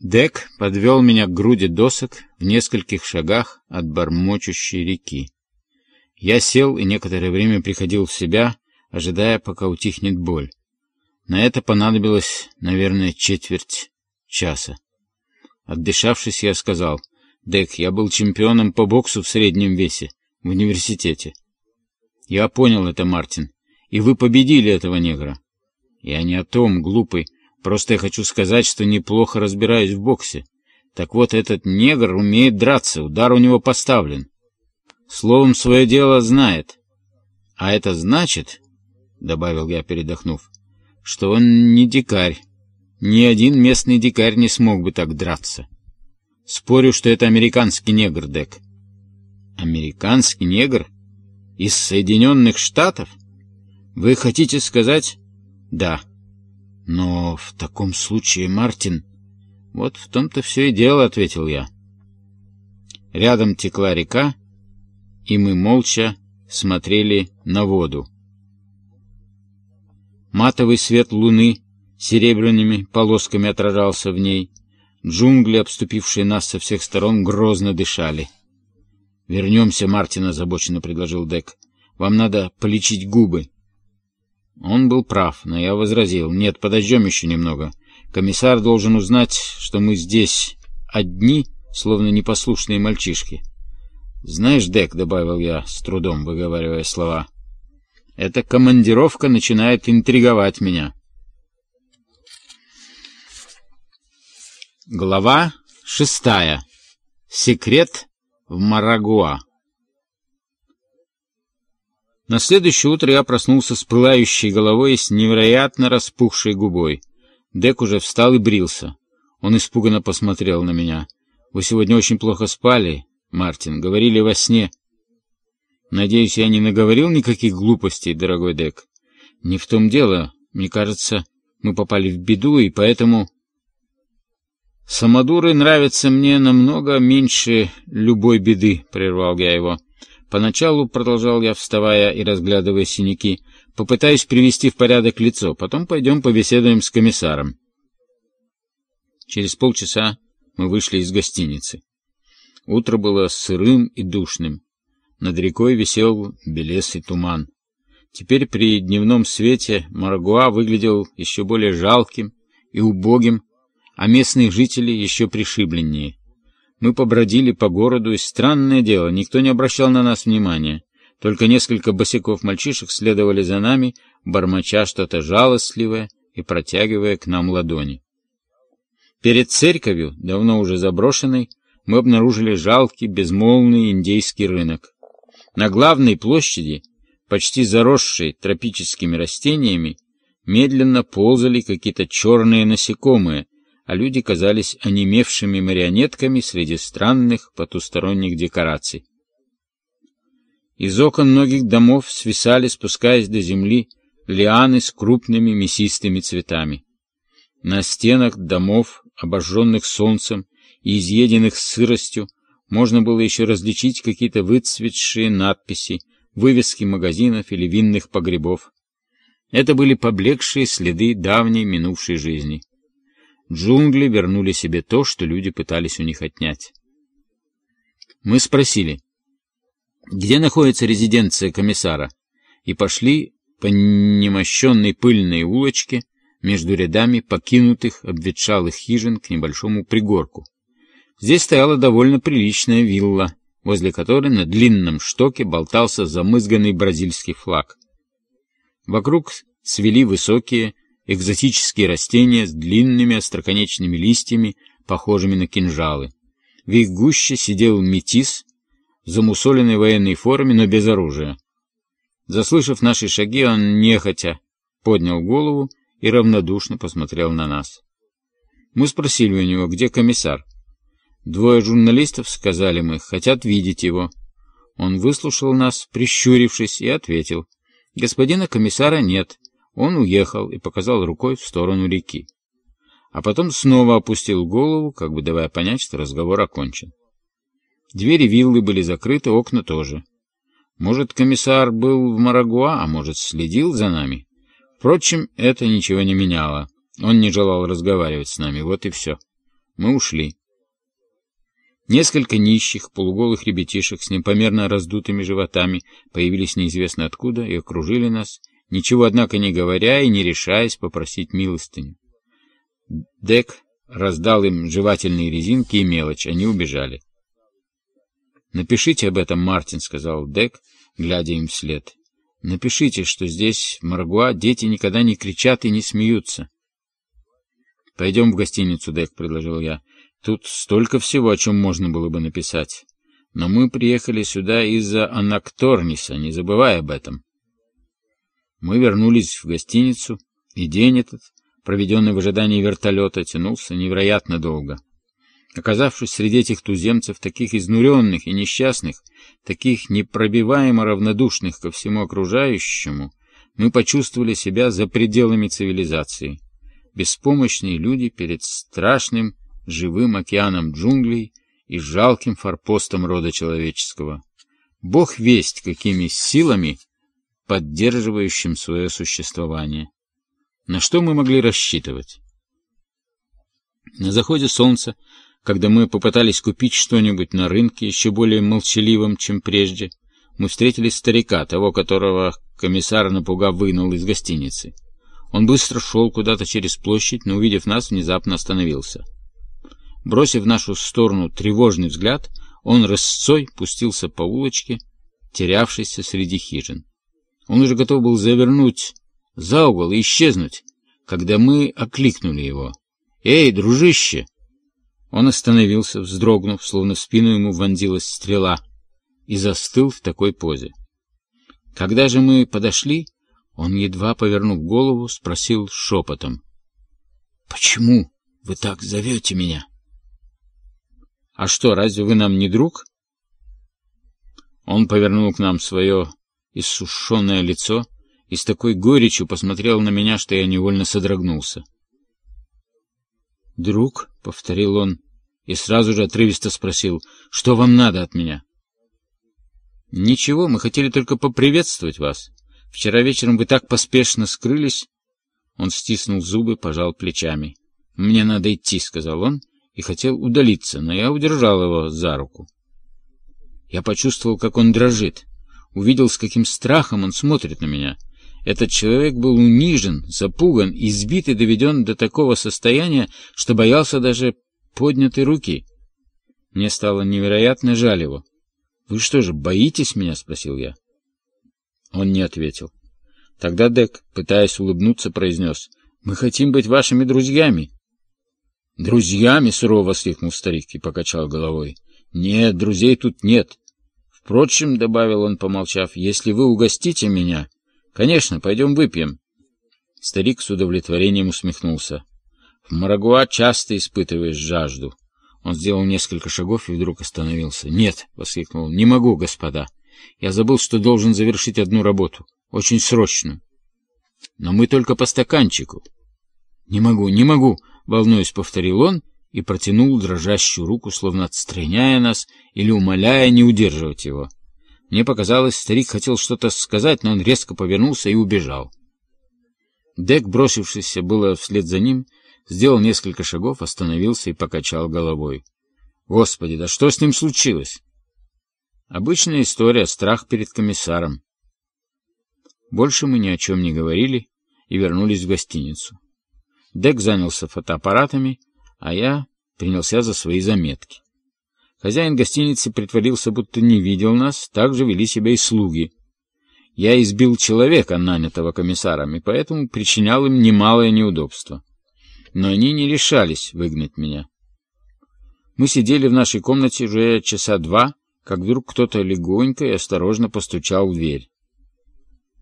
Дек подвел меня к груди досок в нескольких шагах от бормочущей реки. Я сел и некоторое время приходил в себя, ожидая, пока утихнет боль. На это понадобилось, наверное, четверть часа. Отдышавшись, я сказал, «Дек, я был чемпионом по боксу в среднем весе в университете». «Я понял это, Мартин, и вы победили этого негра». «Я не о том, глупый». Просто я хочу сказать, что неплохо разбираюсь в боксе. Так вот, этот негр умеет драться, удар у него поставлен. Словом, свое дело знает. А это значит, — добавил я, передохнув, — что он не дикарь. Ни один местный дикарь не смог бы так драться. Спорю, что это американский негр, Дек. Американский негр? Из Соединенных Штатов? Вы хотите сказать? Да. Но в таком случае, Мартин... Вот в том-то все и дело, — ответил я. Рядом текла река, и мы молча смотрели на воду. Матовый свет луны серебряными полосками отражался в ней. Джунгли, обступившие нас со всех сторон, грозно дышали. «Вернемся, Мартин», — озабоченно предложил Дек. «Вам надо полечить губы». Он был прав, но я возразил. Нет, подождем еще немного. Комиссар должен узнать, что мы здесь одни, словно непослушные мальчишки. «Знаешь, Дек», — добавил я, с трудом выговаривая слова, — «эта командировка начинает интриговать меня». Глава шестая. Секрет в Марагуа. На следующее утро я проснулся с пылающей головой и с невероятно распухшей губой. Дек уже встал и брился. Он испуганно посмотрел на меня. «Вы сегодня очень плохо спали, Мартин. Говорили во сне». «Надеюсь, я не наговорил никаких глупостей, дорогой Дек?» «Не в том дело. Мне кажется, мы попали в беду, и поэтому...» «Самодуры нравятся мне намного меньше любой беды», — прервал я его. Поначалу, продолжал я, вставая и разглядывая синяки, попытаюсь привести в порядок лицо, потом пойдем побеседуем с комиссаром. Через полчаса мы вышли из гостиницы. Утро было сырым и душным. Над рекой висел белесый туман. Теперь при дневном свете Маргуа выглядел еще более жалким и убогим, а местные жители еще пришибленнее. Мы побродили по городу, и странное дело, никто не обращал на нас внимания. Только несколько босиков мальчишек следовали за нами, бормоча что-то жалостливое и протягивая к нам ладони. Перед церковью, давно уже заброшенной, мы обнаружили жалкий, безмолвный индейский рынок. На главной площади, почти заросшей тропическими растениями, медленно ползали какие-то черные насекомые, а люди казались онемевшими марионетками среди странных потусторонних декораций. Из окон многих домов свисали, спускаясь до земли, лианы с крупными мясистыми цветами. На стенах домов, обожженных солнцем и изъеденных сыростью, можно было еще различить какие-то выцветшие надписи, вывески магазинов или винных погребов. Это были поблекшие следы давней минувшей жизни. Джунгли вернули себе то, что люди пытались у них отнять. Мы спросили, где находится резиденция комиссара, и пошли по немощенной пыльной улочке между рядами покинутых обветшалых хижин к небольшому пригорку. Здесь стояла довольно приличная вилла, возле которой на длинном штоке болтался замызганный бразильский флаг. Вокруг свели высокие, экзотические растения с длинными остроконечными листьями, похожими на кинжалы. В их гуще сидел метис в военной форме, но без оружия. Заслышав наши шаги, он нехотя поднял голову и равнодушно посмотрел на нас. Мы спросили у него, где комиссар. Двое журналистов, сказали мы, хотят видеть его. Он выслушал нас, прищурившись, и ответил. Господина комиссара нет. Он уехал и показал рукой в сторону реки. А потом снова опустил голову, как бы давая понять, что разговор окончен. Двери виллы были закрыты, окна тоже. Может, комиссар был в Марагуа, а может, следил за нами. Впрочем, это ничего не меняло. Он не желал разговаривать с нами, вот и все. Мы ушли. Несколько нищих, полуголых ребятишек с непомерно раздутыми животами появились неизвестно откуда и окружили нас, ничего, однако, не говоря и не решаясь попросить милостыню. Дек раздал им жевательные резинки и мелочь, они убежали. «Напишите об этом, Мартин», — сказал Дек, глядя им вслед. «Напишите, что здесь, в Маргуа, дети никогда не кричат и не смеются». «Пойдем в гостиницу, Дек», — предложил я. Тут столько всего, о чем можно было бы написать. Но мы приехали сюда из-за Анакторниса, не забывай об этом. Мы вернулись в гостиницу, и день этот, проведенный в ожидании вертолета, тянулся невероятно долго. Оказавшись среди этих туземцев, таких изнуренных и несчастных, таких непробиваемо равнодушных ко всему окружающему, мы почувствовали себя за пределами цивилизации, беспомощные люди перед страшным живым океаном джунглей и жалким форпостом рода человеческого. Бог весть, какими силами, поддерживающим свое существование. На что мы могли рассчитывать? На заходе солнца, когда мы попытались купить что-нибудь на рынке, еще более молчаливым, чем прежде, мы встретили старика, того, которого комиссар напугав выгнал из гостиницы. Он быстро шел куда-то через площадь, но, увидев нас, внезапно остановился. Бросив в нашу сторону тревожный взгляд, он рысцой пустился по улочке, терявшейся среди хижин. Он уже готов был завернуть за угол и исчезнуть, когда мы окликнули его. «Эй, дружище!» Он остановился, вздрогнув, словно в спину ему вонзилась стрела, и застыл в такой позе. Когда же мы подошли, он, едва повернув голову, спросил шепотом. «Почему вы так зовете меня?» «А что, разве вы нам не друг?» Он повернул к нам свое иссушенное лицо и с такой горечью посмотрел на меня, что я невольно содрогнулся. «Друг?» — повторил он и сразу же отрывисто спросил, «Что вам надо от меня?» «Ничего, мы хотели только поприветствовать вас. Вчера вечером вы так поспешно скрылись». Он стиснул зубы, пожал плечами. «Мне надо идти», — сказал он и хотел удалиться, но я удержал его за руку. Я почувствовал, как он дрожит, увидел, с каким страхом он смотрит на меня. Этот человек был унижен, запуган, избит и доведен до такого состояния, что боялся даже поднятой руки. Мне стало невероятно жаль его. «Вы что же, боитесь меня?» — спросил я. Он не ответил. Тогда Дек, пытаясь улыбнуться, произнес, «Мы хотим быть вашими друзьями». «Друзьями?» — сурово воскликнул старик и покачал головой. «Нет, друзей тут нет. Впрочем, — добавил он, помолчав, — если вы угостите меня, конечно, пойдем выпьем». Старик с удовлетворением усмехнулся. «В Марагуа часто испытываешь жажду». Он сделал несколько шагов и вдруг остановился. «Нет!» — воскликнул. «Не могу, господа. Я забыл, что должен завершить одну работу. Очень срочную. Но мы только по стаканчику». «Не могу, не могу!» волнуясь, повторил он и протянул дрожащую руку, словно отстраняя нас или умоляя не удерживать его. Мне показалось, старик хотел что-то сказать, но он резко повернулся и убежал. Дек, бросившийся было вслед за ним, сделал несколько шагов, остановился и покачал головой. «Господи, да что с ним случилось?» Обычная история, страх перед комиссаром. Больше мы ни о чем не говорили и вернулись в гостиницу. Дек занялся фотоаппаратами, а я принялся за свои заметки. Хозяин гостиницы притворился, будто не видел нас, так же вели себя и слуги. Я избил человека, нанятого комиссарами, поэтому причинял им немалое неудобство. Но они не решались выгнать меня. Мы сидели в нашей комнате уже часа два, как вдруг кто-то легонько и осторожно постучал в дверь.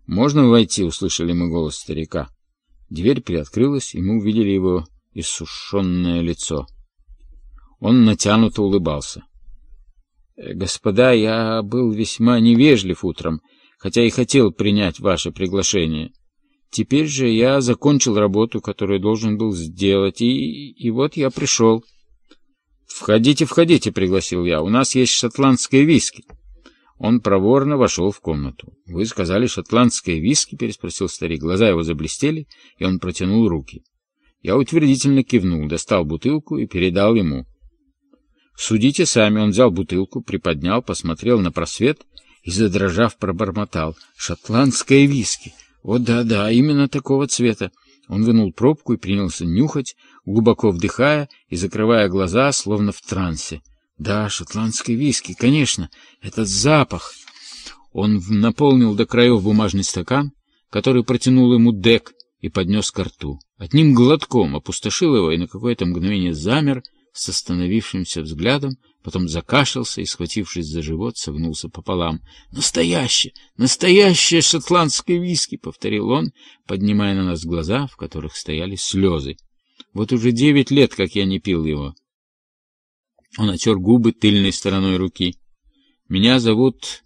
«Можно войти?» — услышали мы голос старика. Дверь приоткрылась, и мы увидели его иссушенное лицо. Он натянуто улыбался. «Э, «Господа, я был весьма невежлив утром, хотя и хотел принять ваше приглашение. Теперь же я закончил работу, которую должен был сделать, и, и вот я пришел». «Входите, входите», — пригласил я, — «у нас есть шотландское виски». Он проворно вошел в комнату. — Вы сказали шотландское виски? — переспросил старик. Глаза его заблестели, и он протянул руки. Я утвердительно кивнул, достал бутылку и передал ему. Судите сами, он взял бутылку, приподнял, посмотрел на просвет и, задрожав, пробормотал. «Шотландское виски! О, да-да, именно такого цвета!» Он вынул пробку и принялся нюхать, глубоко вдыхая и закрывая глаза, словно в трансе. «Да, шотландское виски, конечно, этот запах!» Он наполнил до краев бумажный стакан, который протянул ему Дек и поднес ко рту. Одним глотком опустошил его и на какое-то мгновение замер с остановившимся взглядом, потом закашлялся и, схватившись за живот, согнулся пополам. «Настоящее! Настоящее шотландское виски!» — повторил он, поднимая на нас глаза, в которых стояли слезы. «Вот уже девять лет, как я не пил его». Он отер губы тыльной стороной руки. «Меня зовут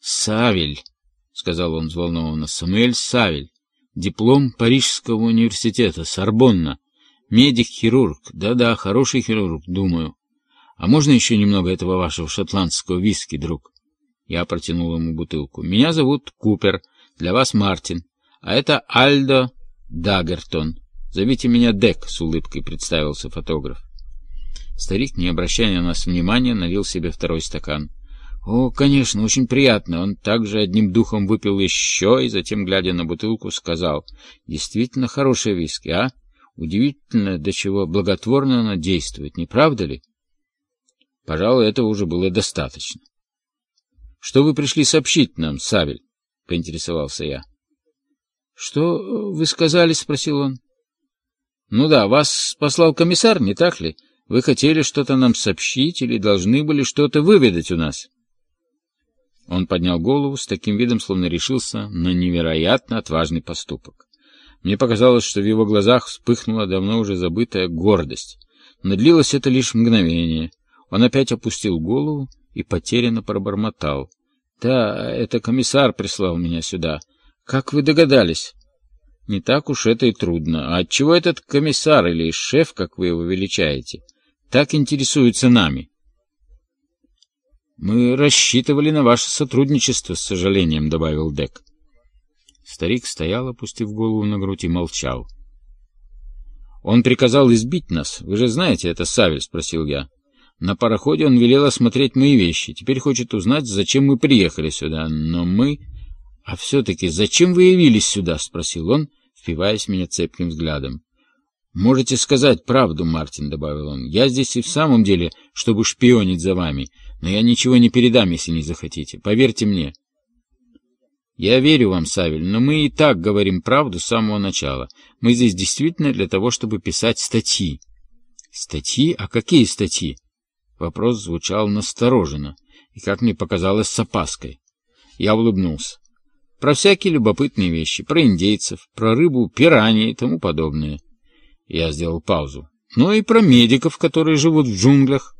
Савель», — сказал он взволнованно, — «Самуэль Савель, диплом Парижского университета, Сорбонна, медик-хирург, да-да, хороший хирург, думаю. А можно еще немного этого вашего шотландского виски, друг?» Я протянул ему бутылку. «Меня зовут Купер, для вас Мартин, а это Альдо Даггертон. Зовите меня Дек», — с улыбкой представился фотограф. Старик, не обращая на нас внимания, налил себе второй стакан. «О, конечно, очень приятно». Он также одним духом выпил еще и затем, глядя на бутылку, сказал, «Действительно хорошая виски, а? Удивительно, до чего благотворно она действует, не правда ли?» Пожалуй, этого уже было достаточно. «Что вы пришли сообщить нам, Савель?» — поинтересовался я. «Что вы сказали?» — спросил он. «Ну да, вас послал комиссар, не так ли? Вы хотели что-то нам сообщить или должны были что-то выведать у нас?» Он поднял голову с таким видом, словно решился на невероятно отважный поступок. Мне показалось, что в его глазах вспыхнула давно уже забытая гордость. Но длилось это лишь мгновение. Он опять опустил голову и потерянно пробормотал. — Да, это комиссар прислал меня сюда. Как вы догадались? — Не так уж это и трудно. А отчего этот комиссар или шеф, как вы его величаете, так интересуется нами? «Мы рассчитывали на ваше сотрудничество, с сожалением», — добавил Дек. Старик стоял, опустив голову на грудь, и молчал. «Он приказал избить нас. Вы же знаете это, Савель?» — спросил я. «На пароходе он велел осмотреть мои вещи. Теперь хочет узнать, зачем мы приехали сюда. Но мы...» «А все-таки зачем вы явились сюда?» — спросил он, впиваясь меня цепким взглядом. «Можете сказать правду, Мартин», — добавил он. «Я здесь и в самом деле, чтобы шпионить за вами. Но я ничего не передам, если не захотите. Поверьте мне. Я верю вам, Савель, но мы и так говорим правду с самого начала. Мы здесь действительно для того, чтобы писать статьи. Статьи? А какие статьи? Вопрос звучал настороженно и, как мне показалось, с опаской. Я улыбнулся. Про всякие любопытные вещи, про индейцев, про рыбу, пираньи и тому подобное. Я сделал паузу. Ну и про медиков, которые живут в джунглях.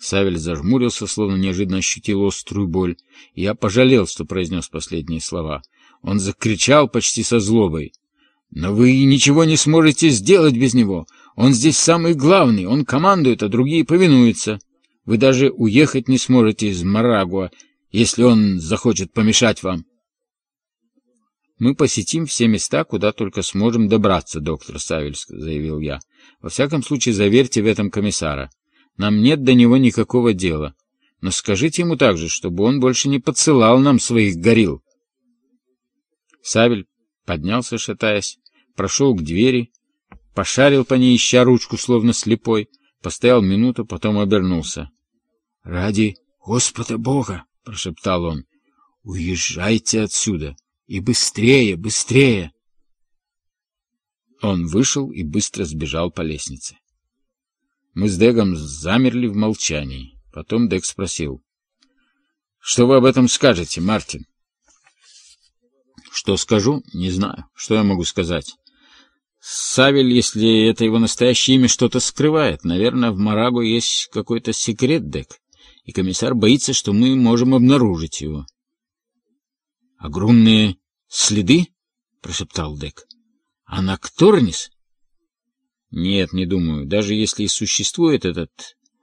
Савель зажмурился, словно неожиданно ощутил острую боль. Я пожалел, что произнес последние слова. Он закричал почти со злобой. «Но вы ничего не сможете сделать без него. Он здесь самый главный, он командует, а другие повинуются. Вы даже уехать не сможете из Марагуа, если он захочет помешать вам». «Мы посетим все места, куда только сможем добраться, доктор Савель», — заявил я. «Во всяком случае, заверьте в этом комиссара. Нам нет до него никакого дела. Но скажите ему также, чтобы он больше не подсылал нам своих горил. Савель поднялся, шатаясь, прошел к двери, пошарил по ней, ища ручку, словно слепой, постоял минуту, потом обернулся. — Ради Господа Бога! — прошептал он. — Уезжайте отсюда! И быстрее, быстрее! Он вышел и быстро сбежал по лестнице. Мы с Дегом замерли в молчании. Потом Дег спросил. — Что вы об этом скажете, Мартин? — Что скажу? Не знаю. Что я могу сказать? Савель, если это его настоящее имя, что-то скрывает. Наверное, в Марагу есть какой-то секрет, Дек, и комиссар боится, что мы можем обнаружить его. — Огромные следы? — прошептал Дек. — А на Кторнис? Нет, не думаю. Даже если и существует этот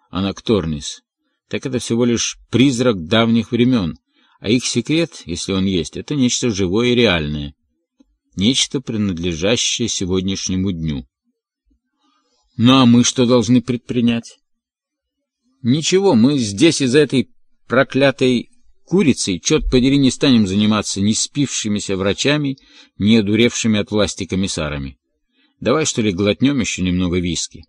анакторнис, так это всего лишь призрак давних времен, а их секрет, если он есть, это нечто живое и реальное. нечто, принадлежащее сегодняшнему дню. Ну а мы что должны предпринять? Ничего, мы здесь из этой проклятой курицей, черт подери, не станем заниматься ни спившимися врачами, ни одуревшими от власти комиссарами. Давай, что ли, глотнем еще немного виски.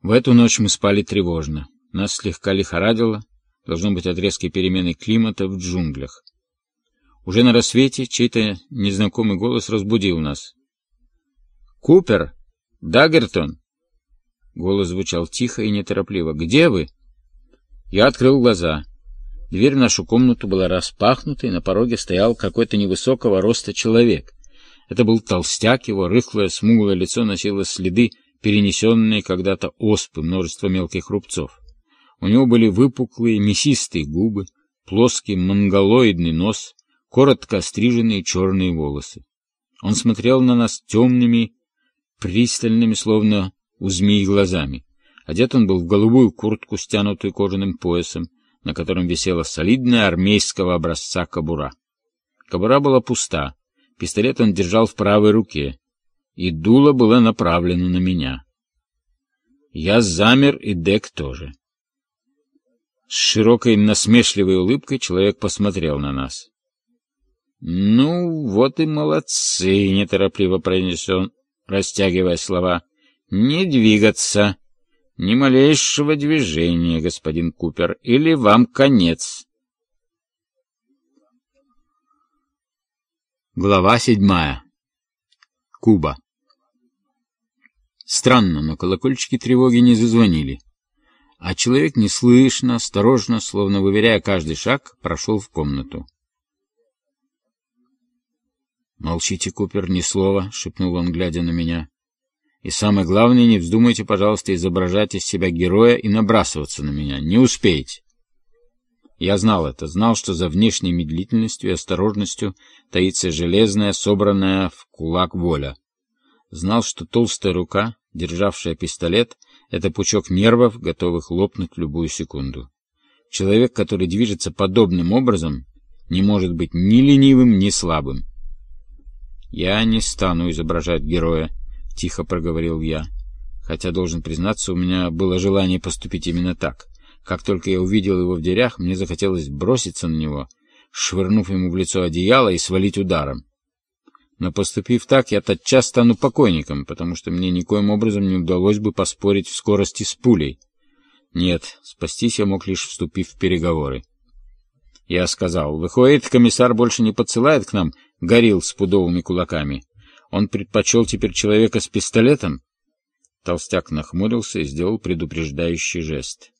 В эту ночь мы спали тревожно. Нас слегка лихорадило, должно быть от резкой перемены климата в джунглях. Уже на рассвете чей-то незнакомый голос разбудил нас. «Купер! Даггертон!» Голос звучал тихо и неторопливо. «Где вы?» Я открыл глаза. Дверь в нашу комнату была распахнута, и на пороге стоял какой-то невысокого роста человек. Это был толстяк, его рыхлое, смуглое лицо носило следы, перенесенные когда-то оспы, множество мелких рубцов. У него были выпуклые, мясистые губы, плоский монголоидный нос, коротко остриженные черные волосы. Он смотрел на нас темными, пристальными, словно у змеи глазами. Одет он был в голубую куртку, стянутую кожаным поясом, на котором висела солидная армейского образца кобура. Кобура была пуста, пистолет он держал в правой руке, и дуло было направлено на меня. Я замер, и Дек тоже. С широкой насмешливой улыбкой человек посмотрел на нас. «Ну, вот и молодцы!» — неторопливо произнес он, растягивая слова. «Не двигаться! Ни малейшего движения, господин Купер, или вам конец!» Глава седьмая. Куба. Странно, но колокольчики тревоги не зазвонили. А человек неслышно, осторожно, словно выверяя каждый шаг, прошел в комнату. «Молчите, Купер, ни слова», — шепнул он, глядя на меня. «И самое главное, не вздумайте, пожалуйста, изображать из себя героя и набрасываться на меня. Не успеете». Я знал это, знал, что за внешней медлительностью и осторожностью таится железная, собранная в кулак воля. Знал, что толстая рука, державшая пистолет, — это пучок нервов, готовых лопнуть любую секунду. Человек, который движется подобным образом, не может быть ни ленивым, ни слабым. «Я не стану изображать героя», — тихо проговорил я. Хотя, должен признаться, у меня было желание поступить именно так. Как только я увидел его в дверях, мне захотелось броситься на него, швырнув ему в лицо одеяло и свалить ударом. Но поступив так, я тотчас стану покойником, потому что мне никоим образом не удалось бы поспорить в скорости с пулей. Нет, спастись я мог лишь вступив в переговоры. Я сказал, выходит, комиссар больше не подсылает к нам горил с пудовыми кулаками. Он предпочел теперь человека с пистолетом? Толстяк нахмурился и сделал предупреждающий жест.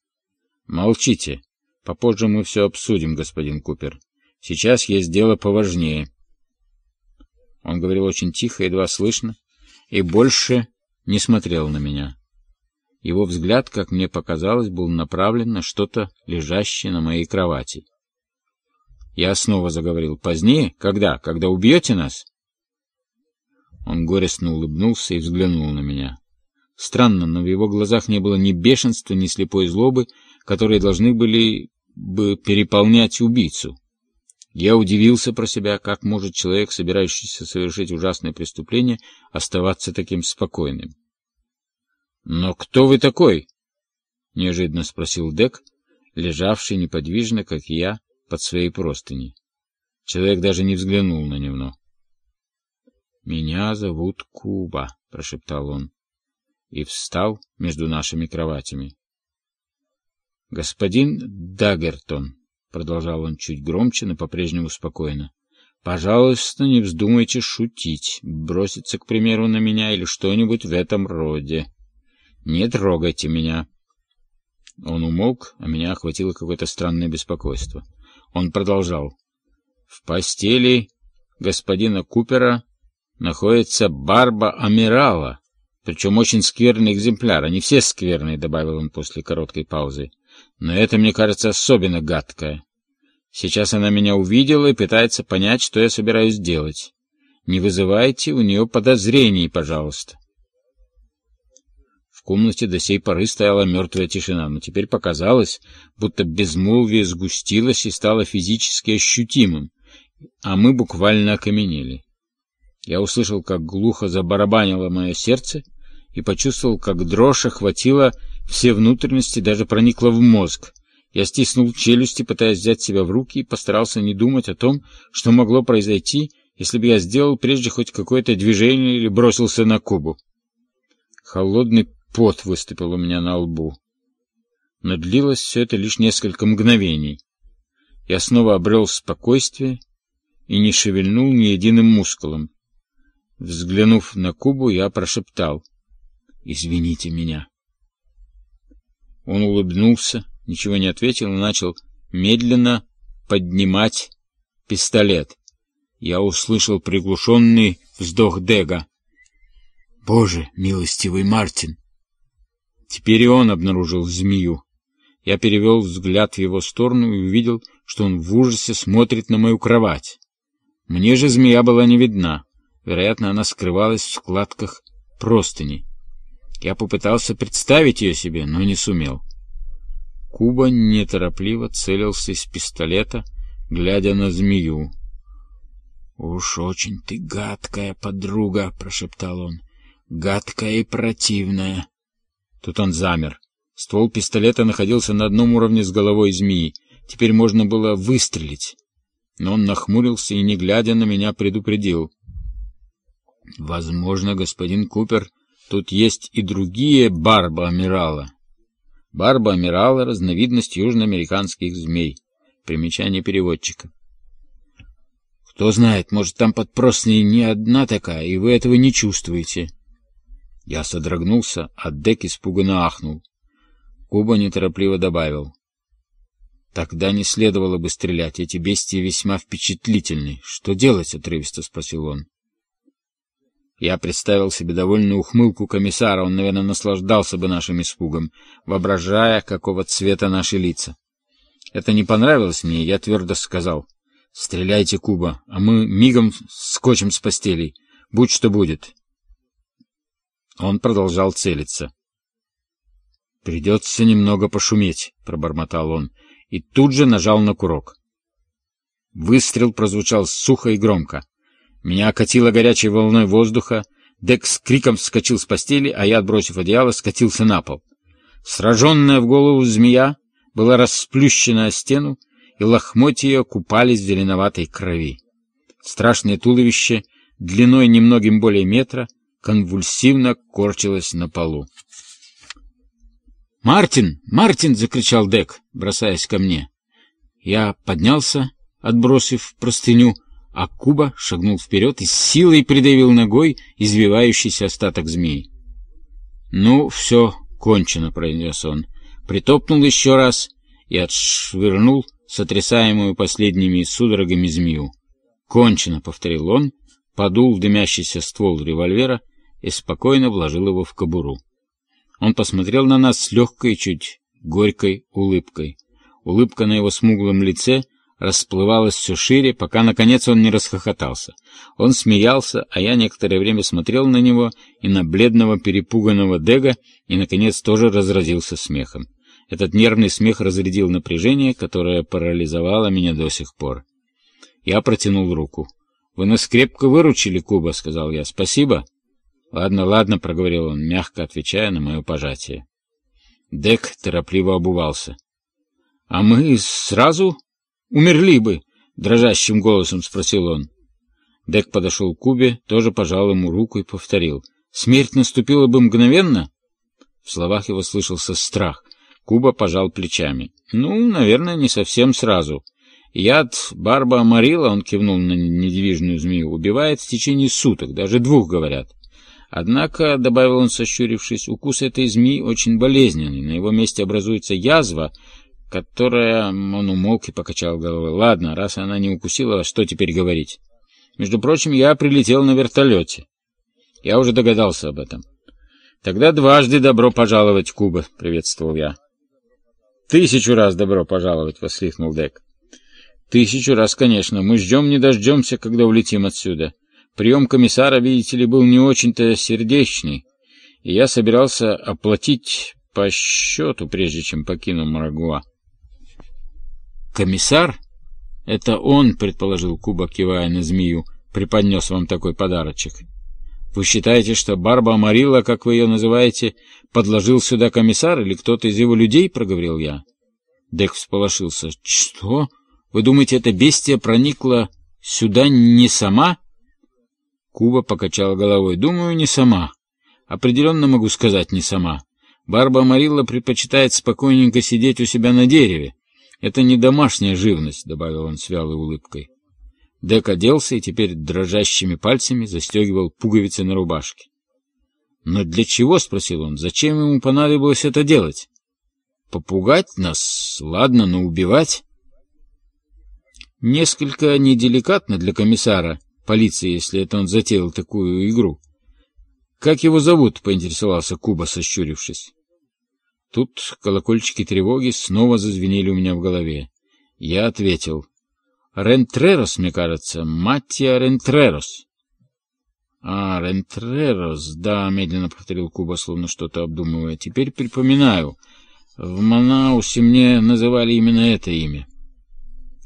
«Молчите. Попозже мы все обсудим, господин Купер. Сейчас есть дело поважнее». Он говорил очень тихо, едва слышно, и больше не смотрел на меня. Его взгляд, как мне показалось, был направлен на что-то, лежащее на моей кровати. Я снова заговорил. «Позднее? Когда? Когда убьете нас?» Он горестно улыбнулся и взглянул на меня. Странно, но в его глазах не было ни бешенства, ни слепой злобы, которые должны были бы переполнять убийцу. Я удивился про себя, как может человек, собирающийся совершить ужасное преступление, оставаться таким спокойным. «Но кто вы такой?» — неожиданно спросил Дек, лежавший неподвижно, как я, под своей простыней. Человек даже не взглянул на него. «Меня зовут Куба», — прошептал он, и встал между нашими кроватями. «Господин Даггертон», — продолжал он чуть громче, но по-прежнему спокойно, — «пожалуйста, не вздумайте шутить, броситься, к примеру, на меня или что-нибудь в этом роде. Не трогайте меня». Он умолк, а меня охватило какое-то странное беспокойство. Он продолжал. В постели господина Купера находится барба Амирала, причем очень скверный экземпляр. Они все скверные, добавил он после короткой паузы. Но это, мне кажется, особенно гадкое. Сейчас она меня увидела и пытается понять, что я собираюсь делать. Не вызывайте у нее подозрений, пожалуйста. В комнате до сей поры стояла мертвая тишина, но теперь показалось, будто безмолвие сгустилось и стало физически ощутимым, а мы буквально окаменели. Я услышал, как глухо забарабанило мое сердце, и почувствовал, как дрожь охватила все внутренности, даже проникла в мозг. Я стиснул челюсти, пытаясь взять себя в руки, и постарался не думать о том, что могло произойти, если бы я сделал прежде хоть какое-то движение или бросился на Кубу. Холодный пот выступил у меня на лбу. Но длилось все это лишь несколько мгновений. Я снова обрел спокойствие и не шевельнул ни единым мускулом. Взглянув на Кубу, я прошептал «Извините меня». Он улыбнулся, ничего не ответил и начал медленно поднимать пистолет. Я услышал приглушенный вздох Дега. «Боже, милостивый Мартин!» Теперь и он обнаружил змею. Я перевел взгляд в его сторону и увидел, что он в ужасе смотрит на мою кровать. Мне же змея была не видна. Вероятно, она скрывалась в складках простыни. Я попытался представить ее себе, но не сумел. Куба неторопливо целился из пистолета, глядя на змею. «Уж очень ты гадкая подруга!» — прошептал он. «Гадкая и противная!» Тут он замер. Ствол пистолета находился на одном уровне с головой змеи. Теперь можно было выстрелить. Но он нахмурился и, не глядя на меня, предупредил. «Возможно, господин Купер, тут есть и другие барба-амирала». Барба-амирала — разновидность южноамериканских змей. Примечание переводчика. Кто знает, может, там под простыней не одна такая, и вы этого не чувствуете. Я содрогнулся, а Дек испуганно ахнул. Куба неторопливо добавил. Тогда не следовало бы стрелять, эти бестии весьма впечатлительны. Что делать? — отрывисто спросил он. Я представил себе довольную ухмылку комиссара, он, наверное, наслаждался бы нашим испугом, воображая, какого цвета наши лица. Это не понравилось мне, я твердо сказал. «Стреляйте, Куба, а мы мигом скочим с постелей, будь что будет». Он продолжал целиться. «Придется немного пошуметь», — пробормотал он, и тут же нажал на курок. Выстрел прозвучал сухо и громко. Меня окатило горячей волной воздуха, Дек с криком вскочил с постели, а я, отбросив одеяло, скатился на пол. Сраженная в голову змея была расплющена о стену, и лохмотья купались в зеленоватой крови. Страшное туловище, длиной немногим более метра, конвульсивно корчилось на полу. «Мартин! Мартин!» — закричал Дек, бросаясь ко мне. Я поднялся, отбросив простыню, а Куба шагнул вперед и с силой придавил ногой извивающийся остаток змеи. «Ну, все, кончено», — произнес он. Притопнул еще раз и отшвырнул сотрясаемую последними судорогами змею. «Кончено», — повторил он, подул в дымящийся ствол револьвера и спокойно вложил его в кобуру. Он посмотрел на нас с легкой, чуть горькой улыбкой. Улыбка на его смуглом лице расплывалась все шире, пока, наконец, он не расхохотался. Он смеялся, а я некоторое время смотрел на него и на бледного перепуганного Дега, и, наконец, тоже разразился смехом. Этот нервный смех разрядил напряжение, которое парализовало меня до сих пор. Я протянул руку. «Вы нас крепко выручили, Куба», — сказал я. «Спасибо». «Ладно, ладно», — проговорил он, мягко отвечая на мое пожатие. Дек торопливо обувался. «А мы сразу умерли бы?» — дрожащим голосом спросил он. Дек подошел к Кубе, тоже пожал ему руку и повторил. «Смерть наступила бы мгновенно?» В словах его слышался страх. Куба пожал плечами. «Ну, наверное, не совсем сразу. Яд Барба Амарила, он кивнул на недвижную змею, убивает в течение суток, даже двух, говорят. Однако, — добавил он, сощурившись, — укус этой змеи очень болезненный. На его месте образуется язва, которая... Он умолк и покачал головой. Ладно, раз она не укусила, что теперь говорить? Между прочим, я прилетел на вертолете. Я уже догадался об этом. Тогда дважды добро пожаловать, Куба, — приветствовал я. «Тысячу раз добро пожаловать!» — воскликнул Дек. «Тысячу раз, конечно. Мы ждем не дождемся, когда улетим отсюда. Прием комиссара, видите ли, был не очень-то сердечный, и я собирался оплатить по счету, прежде чем покину Марагуа». «Комиссар?» Это он, предположил Куба, кивая на змею, преподнес вам такой подарочек. Вы считаете, что Барба Амарилла, как вы ее называете, подложил сюда комиссар или кто-то из его людей, проговорил я. Дек всполошился. Что? Вы думаете, эта бестия проникла сюда не сама? Куба покачала головой. Думаю, не сама. Определенно могу сказать, не сама. Барба Амарилла предпочитает спокойненько сидеть у себя на дереве. Это не домашняя живность, — добавил он с вялой улыбкой. Дек оделся и теперь дрожащими пальцами застегивал пуговицы на рубашке. «Но для чего?» — спросил он. «Зачем ему понадобилось это делать?» «Попугать нас? Ладно, но убивать?» Несколько неделикатно для комиссара полиции, если это он затеял такую игру. «Как его зовут?» — поинтересовался Куба, сощурившись. Тут колокольчики тревоги снова зазвенели у меня в голове. Я ответил. «Рентрерос, мне кажется, Маттия Рентрерос». «А, Рентрерос, да», — медленно повторил Куба, словно что-то обдумывая. «Теперь припоминаю. В Манаусе мне называли именно это имя».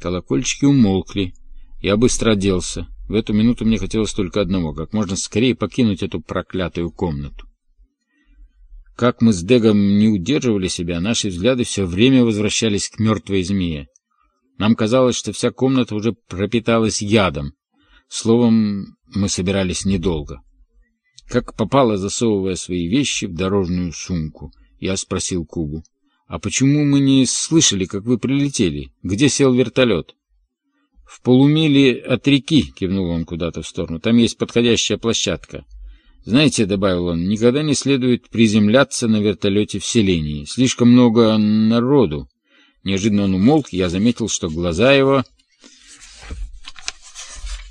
Колокольчики умолкли. Я быстро оделся. В эту минуту мне хотелось только одного — как можно скорее покинуть эту проклятую комнату. Как мы с Дегом не удерживали себя, наши взгляды все время возвращались к мертвой змее. Нам казалось, что вся комната уже пропиталась ядом. Словом, мы собирались недолго. Как попало, засовывая свои вещи в дорожную сумку, я спросил Кубу. «А почему мы не слышали, как вы прилетели? Где сел вертолет?» «В полумиле от реки», — кивнул он куда-то в сторону. «Там есть подходящая площадка». «Знаете», — добавил он, — «никогда не следует приземляться на вертолете в селении. Слишком много народу». Неожиданно он умолк, я заметил, что глаза его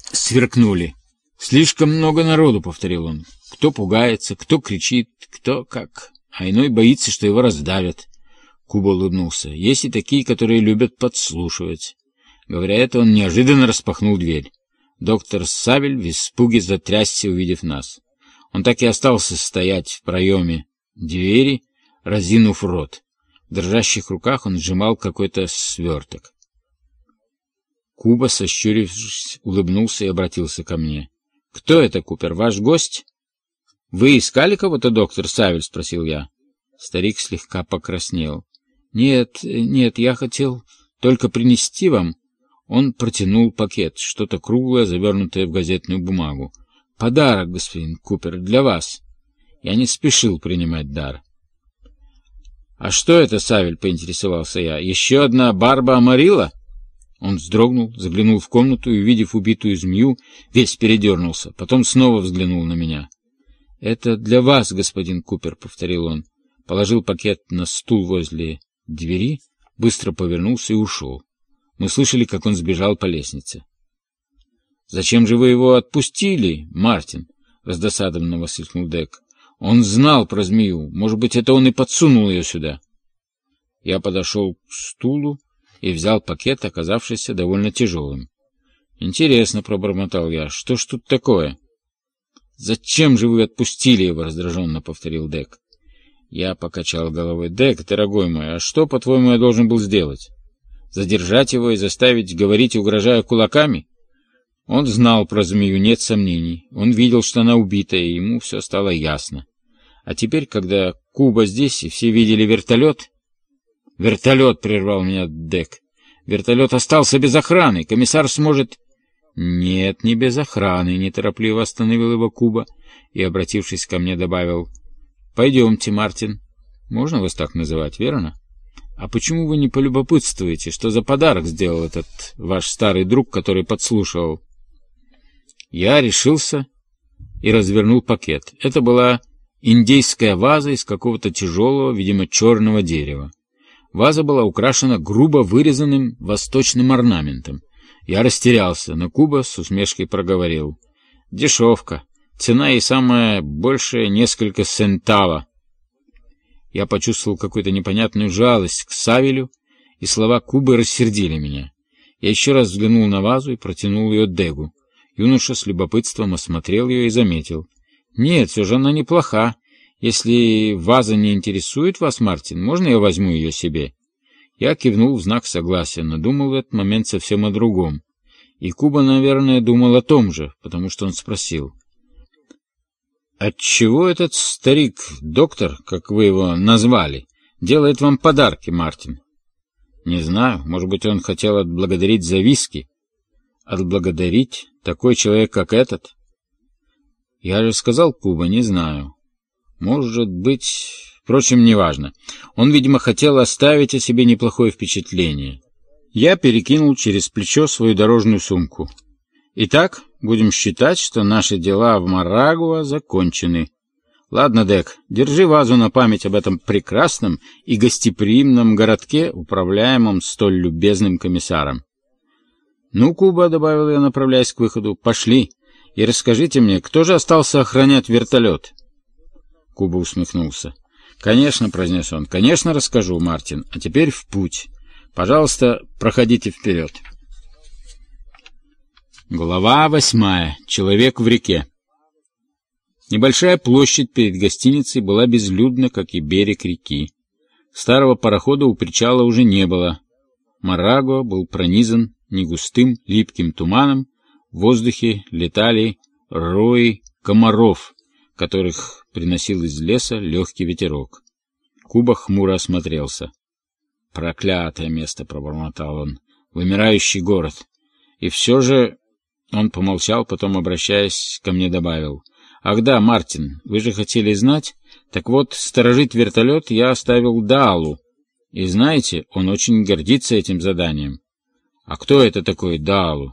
сверкнули. «Слишком много народу», — повторил он. «Кто пугается, кто кричит, кто как. А иной боится, что его раздавят». Куба улыбнулся. «Есть и такие, которые любят подслушивать». Говоря это, он неожиданно распахнул дверь. Доктор Сабель в испуге затрясся, увидев нас. Он так и остался стоять в проеме двери, разинув рот. В дрожащих руках он сжимал какой-то сверток. Куба, сощурившись, улыбнулся и обратился ко мне. — Кто это, Купер, ваш гость? — Вы искали кого-то, доктор Савель? — спросил я. Старик слегка покраснел. — Нет, нет, я хотел только принести вам он протянул пакет, что-то круглое, завернутое в газетную бумагу. «Подарок, господин Купер, для вас». Я не спешил принимать дар. «А что это, Савель?» — поинтересовался я. «Еще одна барба Амарила?» Он вздрогнул, заглянул в комнату и, увидев убитую змею, весь передернулся. Потом снова взглянул на меня. «Это для вас, господин Купер», — повторил он. Положил пакет на стул возле двери, быстро повернулся и ушел. Мы слышали, как он сбежал по лестнице. «Зачем же вы его отпустили, Мартин?» — раздосадованно воскликнул Дек. «Он знал про змею. Может быть, это он и подсунул ее сюда». Я подошел к стулу и взял пакет, оказавшийся довольно тяжелым. «Интересно», — пробормотал я, — «что ж тут такое?» «Зачем же вы отпустили его?» — раздраженно повторил Дек. Я покачал головой. «Дек, дорогой мой, а что, по-твоему, я должен был сделать?» Задержать его и заставить говорить, угрожая кулаками? Он знал про змею, нет сомнений. Он видел, что она убита, и ему все стало ясно. А теперь, когда Куба здесь, и все видели вертолет... «Вертолет!» — прервал меня Дек. «Вертолет остался без охраны. Комиссар сможет...» «Нет, не без охраны», — неторопливо остановил его Куба и, обратившись ко мне, добавил. «Пойдемте, Мартин. Можно вас так называть, верно?» «А почему вы не полюбопытствуете, что за подарок сделал этот ваш старый друг, который подслушивал?» Я решился и развернул пакет. Это была индейская ваза из какого-то тяжелого, видимо, черного дерева. Ваза была украшена грубо вырезанным восточным орнаментом. Я растерялся, но Куба с усмешкой проговорил. «Дешевка. Цена и самая большая несколько сентава. Я почувствовал какую-то непонятную жалость к Савелю, и слова Кубы рассердили меня. Я еще раз взглянул на вазу и протянул ее Дегу. Юноша с любопытством осмотрел ее и заметил. «Нет, все же она неплоха. Если ваза не интересует вас, Мартин, можно я возьму ее себе?» Я кивнул в знак согласия, но думал в этот момент совсем о другом. И Куба, наверное, думал о том же, потому что он спросил. «Отчего этот старик, доктор, как вы его назвали, делает вам подарки, Мартин?» «Не знаю, может быть, он хотел отблагодарить за виски?» «Отблагодарить? Такой человек, как этот?» «Я же сказал, Куба, не знаю. Может быть...» Впрочем, неважно. Он, видимо, хотел оставить о себе неплохое впечатление. Я перекинул через плечо свою дорожную сумку. Итак, будем считать, что наши дела в Марагуа закончены. Ладно, Дек, держи вазу на память об этом прекрасном и гостеприимном городке, управляемом столь любезным комиссаром. «Ну, Куба», — добавил я, направляясь к выходу, — «пошли и расскажите мне, кто же остался охранять вертолет?» Куба усмехнулся. «Конечно», — произнес он, — «конечно расскажу, Мартин. А теперь в путь. Пожалуйста, проходите вперед». Глава восьмая. Человек в реке. Небольшая площадь перед гостиницей была безлюдна, как и берег реки. Старого парохода у причала уже не было. Мараго был пронизан негустым липким туманом, в воздухе летали рои комаров, которых приносил из леса легкий ветерок. Куба хмуро осмотрелся. «Проклятое место!» — пробормотал он. «Вымирающий город!» И все же он помолчал, потом, обращаясь ко мне, добавил. «Ах да, Мартин, вы же хотели знать? Так вот, сторожить вертолет я оставил Даалу. И знаете, он очень гордится этим заданием». «А кто это такой Даалу?»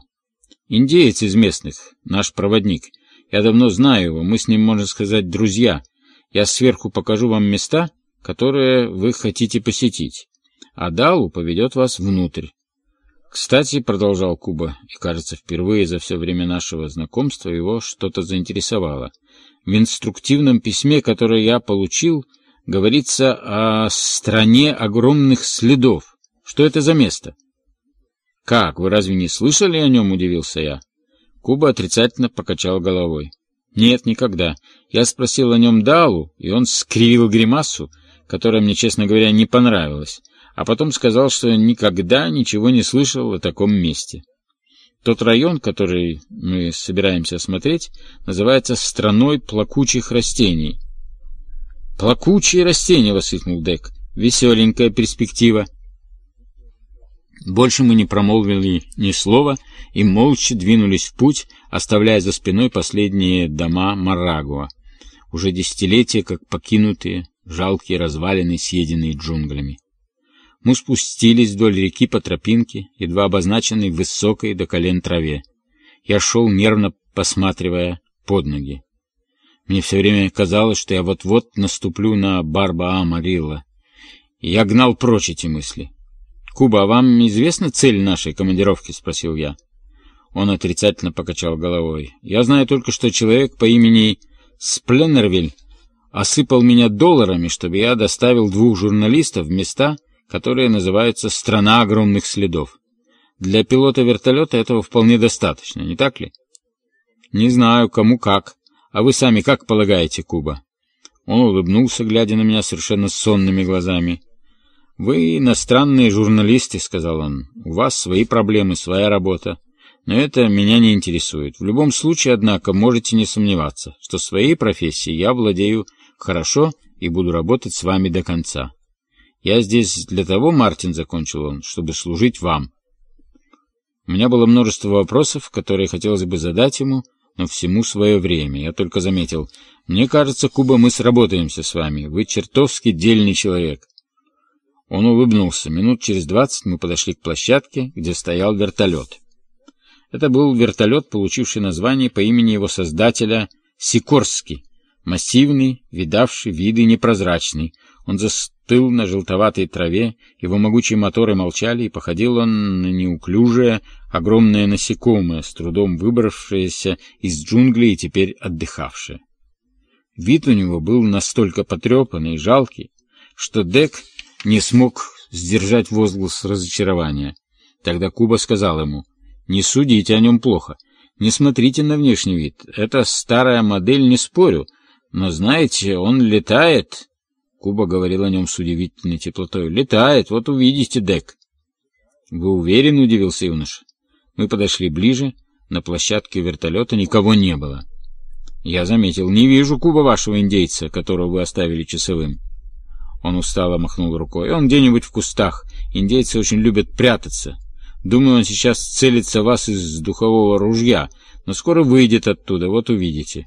«Индеец из местных, наш проводник. Я давно знаю его, мы с ним, можно сказать, друзья. Я сверху покажу вам места, которые вы хотите посетить, а Далу поведет вас внутрь. «Кстати», — продолжал Куба, и, кажется, впервые за все время нашего знакомства его что-то заинтересовало, «в инструктивном письме, которое я получил, говорится о стране огромных следов. Что это за место?» «Как, вы разве не слышали о нем?» — удивился я. Куба отрицательно покачал головой. «Нет, никогда. Я спросил о нем Далу, и он скривил гримасу, которая мне, честно говоря, не понравилась а потом сказал, что никогда ничего не слышал о таком месте. Тот район, который мы собираемся осмотреть, называется «Страной плакучих растений». «Плакучие растения!» — воскликнул Дек. «Веселенькая перспектива!» Больше мы не промолвили ни слова и молча двинулись в путь, оставляя за спиной последние дома Марагуа, уже десятилетия как покинутые, жалкие развалины, съеденные джунглями. Мы спустились вдоль реки по тропинке, едва обозначенной высокой до колен траве. Я шел, нервно посматривая под ноги. Мне все время казалось, что я вот-вот наступлю на Барба Амарилла. Я гнал прочь эти мысли. «Куба, а вам известна цель нашей командировки?» — спросил я. Он отрицательно покачал головой. «Я знаю только, что человек по имени Спленнервиль осыпал меня долларами, чтобы я доставил двух журналистов в места, которые называются «Страна огромных следов». Для пилота вертолета этого вполне достаточно, не так ли? Не знаю, кому как. А вы сами как полагаете, Куба? Он улыбнулся, глядя на меня совершенно сонными глазами. «Вы иностранные журналисты», — сказал он. «У вас свои проблемы, своя работа. Но это меня не интересует. В любом случае, однако, можете не сомневаться, что своей профессией я владею хорошо и буду работать с вами до конца. «Я здесь для того, — Мартин, — закончил он, — чтобы служить вам». У меня было множество вопросов, которые хотелось бы задать ему, но всему свое время. Я только заметил, «Мне кажется, Куба, мы сработаемся с вами. Вы чертовски дельный человек». Он улыбнулся. Минут через двадцать мы подошли к площадке, где стоял вертолет. Это был вертолет, получивший название по имени его создателя Сикорский, массивный, видавший виды непрозрачный. Он застыл на желтоватой траве, его могучие моторы молчали, и походил он на неуклюжее, огромное насекомое, с трудом выбравшееся из джунглей и теперь отдыхавшее. Вид у него был настолько потрепанный и жалкий, что Дек не смог сдержать возглас разочарования. Тогда Куба сказал ему, «Не судите о нем плохо, не смотрите на внешний вид, это старая модель, не спорю, но, знаете, он летает...» Куба говорил о нем с удивительной теплотой. «Летает, вот увидите, Дек». «Вы уверены?» — удивился юноша. Мы подошли ближе. На площадке вертолета никого не было. Я заметил, не вижу Куба вашего индейца, которого вы оставили часовым. Он устало махнул рукой. Он где-нибудь в кустах. Индейцы очень любят прятаться. Думаю, он сейчас целится в вас из духового ружья, но скоро выйдет оттуда, вот увидите.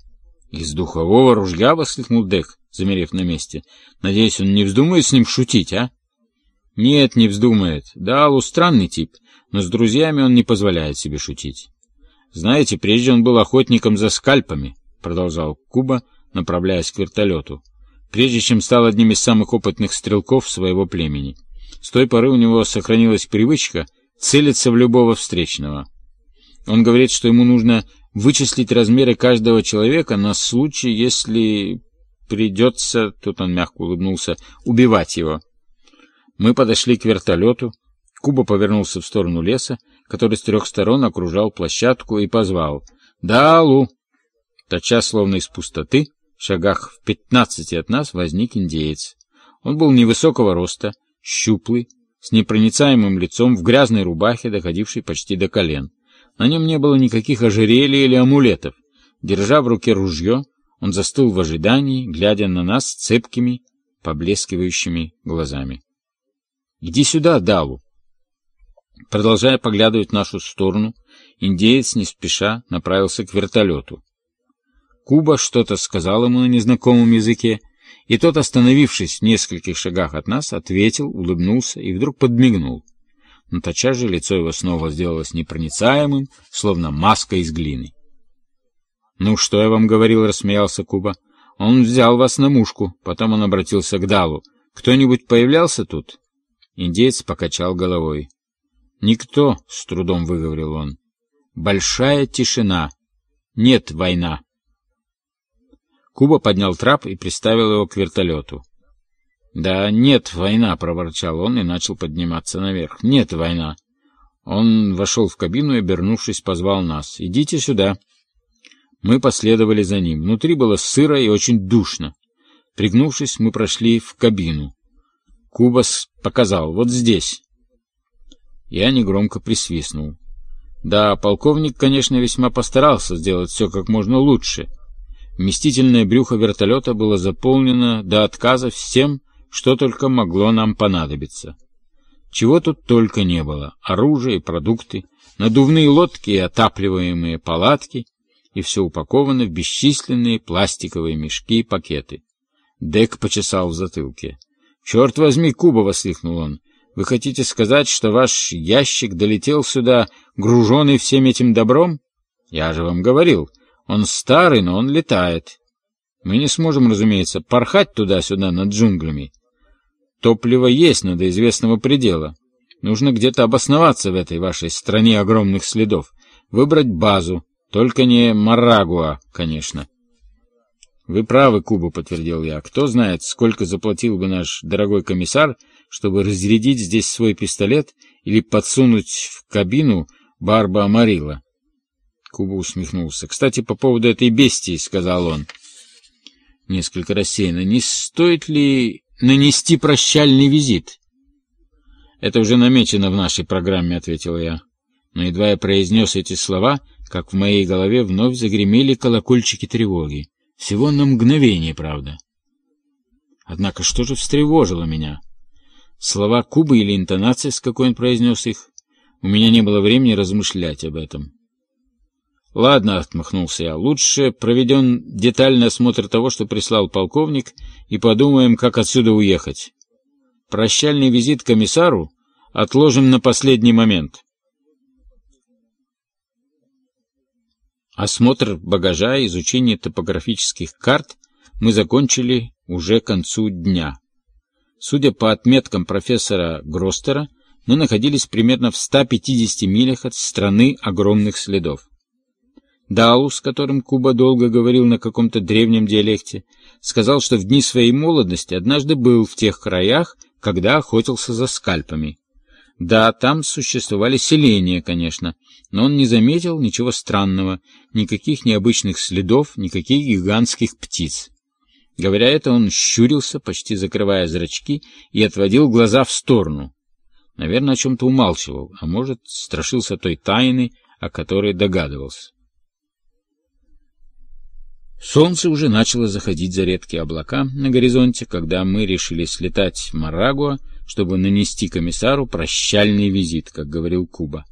«Из духового ружья?» — воскликнул Дек, замерев на месте. «Надеюсь, он не вздумает с ним шутить, а?» «Нет, не вздумает. Да, Аллу странный тип, но с друзьями он не позволяет себе шутить. Знаете, прежде он был охотником за скальпами», — продолжал Куба, направляясь к вертолету, прежде чем стал одним из самых опытных стрелков своего племени. С той поры у него сохранилась привычка целиться в любого встречного. Он говорит, что ему нужно вычислить размеры каждого человека на случай, если придется, тут он мягко улыбнулся, убивать его. Мы подошли к вертолету. Куба повернулся в сторону леса, который с трех сторон окружал площадку, и позвал «Да, Лу!». Тотчас, словно из пустоты, шагах в пятнадцати от нас возник индеец. Он был невысокого роста, щуплый, с непроницаемым лицом, в грязной рубахе, доходившей почти до колен. На нем не было никаких ожерелий или амулетов. Держа в руке ружье, он застыл в ожидании, глядя на нас цепкими, поблескивающими глазами. «Иди сюда, Далу!» Продолжая поглядывать в нашу сторону, индеец не спеша направился к вертолету. Куба что-то сказал ему на незнакомом языке, и тот, остановившись в нескольких шагах от нас, ответил, улыбнулся и вдруг подмигнул но тотчас же лицо его снова сделалось непроницаемым, словно маска из глины. «Ну, что я вам говорил?» — рассмеялся Куба. «Он взял вас на мушку». Потом он обратился к Далу. «Кто-нибудь появлялся тут?» Индеец покачал головой. «Никто», — с трудом выговорил он. «Большая тишина. Нет война». Куба поднял трап и приставил его к вертолету. «Да нет, война!» — проворчал он и начал подниматься наверх. «Нет, война!» Он вошел в кабину и, обернувшись, позвал нас. «Идите сюда!» Мы последовали за ним. Внутри было сыро и очень душно. Пригнувшись, мы прошли в кабину. Кубас показал «вот здесь». Я негромко присвистнул. Да, полковник, конечно, весьма постарался сделать все как можно лучше. Вместительное брюхо вертолета было заполнено до отказа всем, что только могло нам понадобиться. Чего тут только не было. Оружие, продукты, надувные лодки и отапливаемые палатки, и все упаковано в бесчисленные пластиковые мешки и пакеты. Дек почесал в затылке. «Черт возьми, Куба!» — воскликнул он. «Вы хотите сказать, что ваш ящик долетел сюда, груженный всем этим добром? Я же вам говорил, он старый, но он летает. Мы не сможем, разумеется, порхать туда-сюда над джунглями. Топливо есть, но до известного предела. Нужно где-то обосноваться в этой вашей стране огромных следов. Выбрать базу. Только не Марагуа, конечно. Вы правы, Куба, подтвердил я. Кто знает, сколько заплатил бы наш дорогой комиссар, чтобы разрядить здесь свой пистолет или подсунуть в кабину Барба Амарила. Куба усмехнулся. «Кстати, по поводу этой бестии», — сказал он. Несколько рассеянно. «Не стоит ли нанести прощальный визит. «Это уже намечено в нашей программе», — ответил я. Но едва я произнес эти слова, как в моей голове вновь загремели колокольчики тревоги. Всего на мгновение, правда. Однако что же встревожило меня? Слова Кубы или интонация, с какой он произнес их? У меня не было времени размышлять об этом. «Ладно», — отмахнулся я, — «лучше проведем детальный осмотр того, что прислал полковник, и подумаем, как отсюда уехать. Прощальный визит комиссару отложим на последний момент». Осмотр багажа и изучение топографических карт мы закончили уже к концу дня. Судя по отметкам профессора Гростера, мы находились примерно в 150 милях от страны огромных следов. Далу, с которым Куба долго говорил на каком-то древнем диалекте, сказал, что в дни своей молодости однажды был в тех краях, когда охотился за скальпами. Да, там существовали селения, конечно, но он не заметил ничего странного, никаких необычных следов, никаких гигантских птиц. Говоря это, он щурился, почти закрывая зрачки, и отводил глаза в сторону. Наверное, о чем-то умалчивал, а может, страшился той тайны, о которой догадывался. Солнце уже начало заходить за редкие облака на горизонте, когда мы решили слетать в Марагуа, чтобы нанести комиссару прощальный визит, как говорил Куба.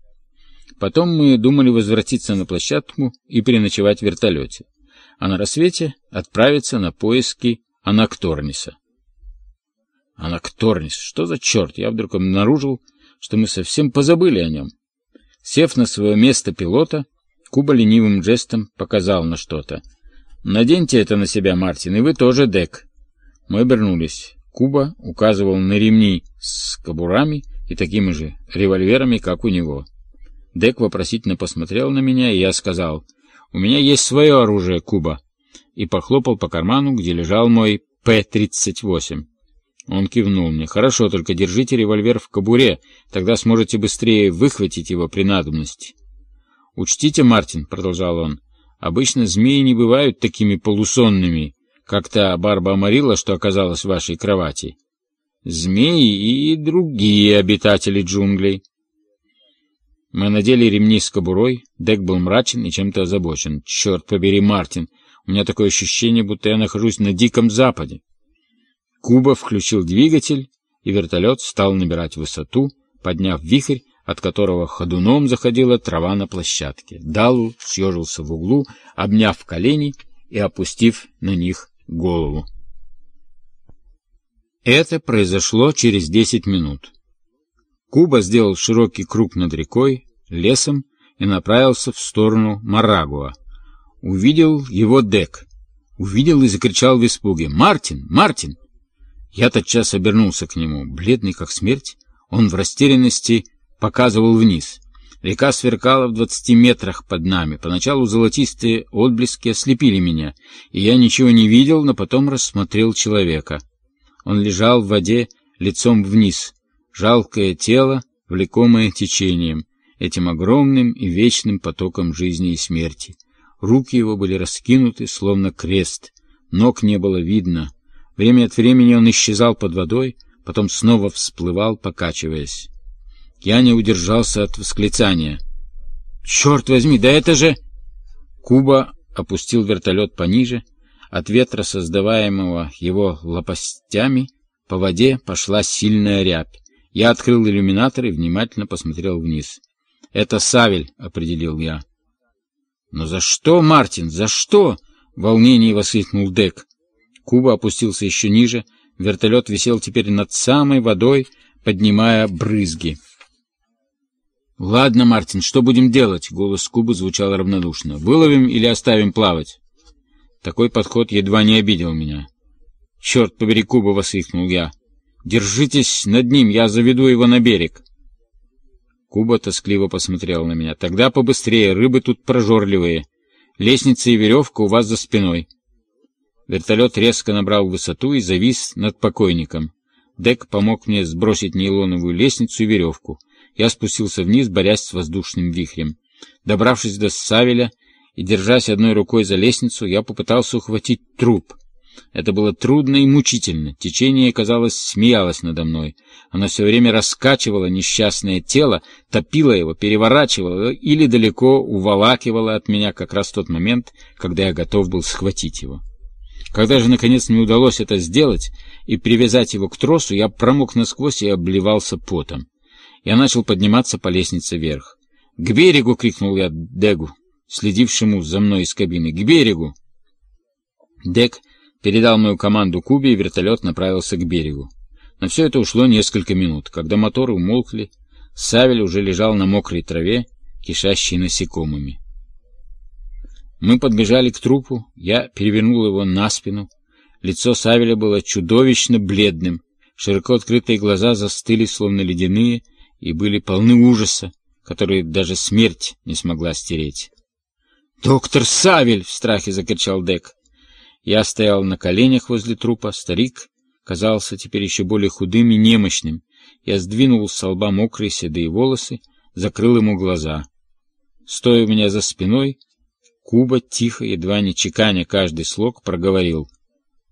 Потом мы думали возвратиться на площадку и переночевать в вертолете, а на рассвете отправиться на поиски Анакторниса. Анакторнис, что за черт? Я вдруг обнаружил, что мы совсем позабыли о нем. Сев на свое место пилота, Куба ленивым жестом показал на что-то — «Наденьте это на себя, Мартин, и вы тоже, Дек». Мы обернулись. Куба указывал на ремни с кобурами и такими же револьверами, как у него. Дек вопросительно посмотрел на меня, и я сказал, «У меня есть свое оружие, Куба», и похлопал по карману, где лежал мой П-38. Он кивнул мне. «Хорошо, только держите револьвер в кобуре, тогда сможете быстрее выхватить его при надобности». «Учтите, Мартин», — продолжал он, Обычно змеи не бывают такими полусонными, как та Барба Амарила, что оказалась в вашей кровати. Змеи и другие обитатели джунглей. Мы надели ремни с кобурой, Дек был мрачен и чем-то озабочен. Черт побери, Мартин, у меня такое ощущение, будто я нахожусь на Диком Западе. Куба включил двигатель, и вертолет стал набирать высоту, подняв вихрь, от которого ходуном заходила трава на площадке. Далу съежился в углу, обняв колени и опустив на них голову. Это произошло через десять минут. Куба сделал широкий круг над рекой, лесом и направился в сторону Марагуа. Увидел его Дек. Увидел и закричал в испуге «Мартин! Мартин!» Я тотчас обернулся к нему, бледный как смерть. Он в растерянности показывал вниз. Река сверкала в двадцати метрах под нами. Поначалу золотистые отблески ослепили меня, и я ничего не видел, но потом рассмотрел человека. Он лежал в воде лицом вниз, жалкое тело, влекомое течением, этим огромным и вечным потоком жизни и смерти. Руки его были раскинуты, словно крест, ног не было видно. Время от времени он исчезал под водой, потом снова всплывал, покачиваясь. Я не удержался от восклицания. «Черт возьми, да это же...» Куба опустил вертолет пониже. От ветра, создаваемого его лопастями, по воде пошла сильная рябь. Я открыл иллюминатор и внимательно посмотрел вниз. «Это Савель», — определил я. «Но за что, Мартин, за что?» — в волнении воскликнул Дек. Куба опустился еще ниже. Вертолет висел теперь над самой водой, поднимая брызги. «Ладно, Мартин, что будем делать?» — голос Кубы звучал равнодушно. «Выловим или оставим плавать?» Такой подход едва не обидел меня. «Черт побери, Куба!» — воскликнул я. «Держитесь над ним, я заведу его на берег!» Куба тоскливо посмотрел на меня. «Тогда побыстрее, рыбы тут прожорливые. Лестница и веревка у вас за спиной». Вертолет резко набрал высоту и завис над покойником. Дек помог мне сбросить нейлоновую лестницу и веревку. Я спустился вниз, борясь с воздушным вихрем. Добравшись до Савеля и держась одной рукой за лестницу, я попытался ухватить труп. Это было трудно и мучительно. Течение, казалось, смеялось надо мной. Оно все время раскачивало несчастное тело, топило его, переворачивало или далеко уволакивало от меня как раз в тот момент, когда я готов был схватить его. Когда же, наконец, мне удалось это сделать и привязать его к тросу, я промок насквозь и обливался потом. Я начал подниматься по лестнице вверх. «К берегу!» — крикнул я Дегу, следившему за мной из кабины. «К берегу!» Дег передал мою команду Кубе, и вертолет направился к берегу. На все это ушло несколько минут. Когда моторы умолкли, Савель уже лежал на мокрой траве, кишащей насекомыми. Мы подбежали к трупу, я перевернул его на спину. Лицо Савеля было чудовищно бледным, широко открытые глаза застыли, словно ледяные, и были полны ужаса, который даже смерть не смогла стереть. «Доктор Савель!» — в страхе закричал Дек. Я стоял на коленях возле трупа. Старик казался теперь еще более худым и немощным. Я сдвинул с лба мокрые седые волосы, закрыл ему глаза. Стоя у меня за спиной, Куба, тихо, едва не чеканя каждый слог, проговорил.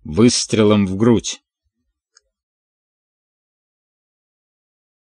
выстрелом в грудь.